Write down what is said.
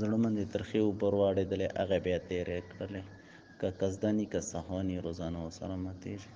زړمن دې ترخې اوپر ور واړېدلې هغه بیا تېرې کړلې. که قصدن که سهوا روزانه ورسره ماتېږي.